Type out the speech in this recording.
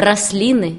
рослины.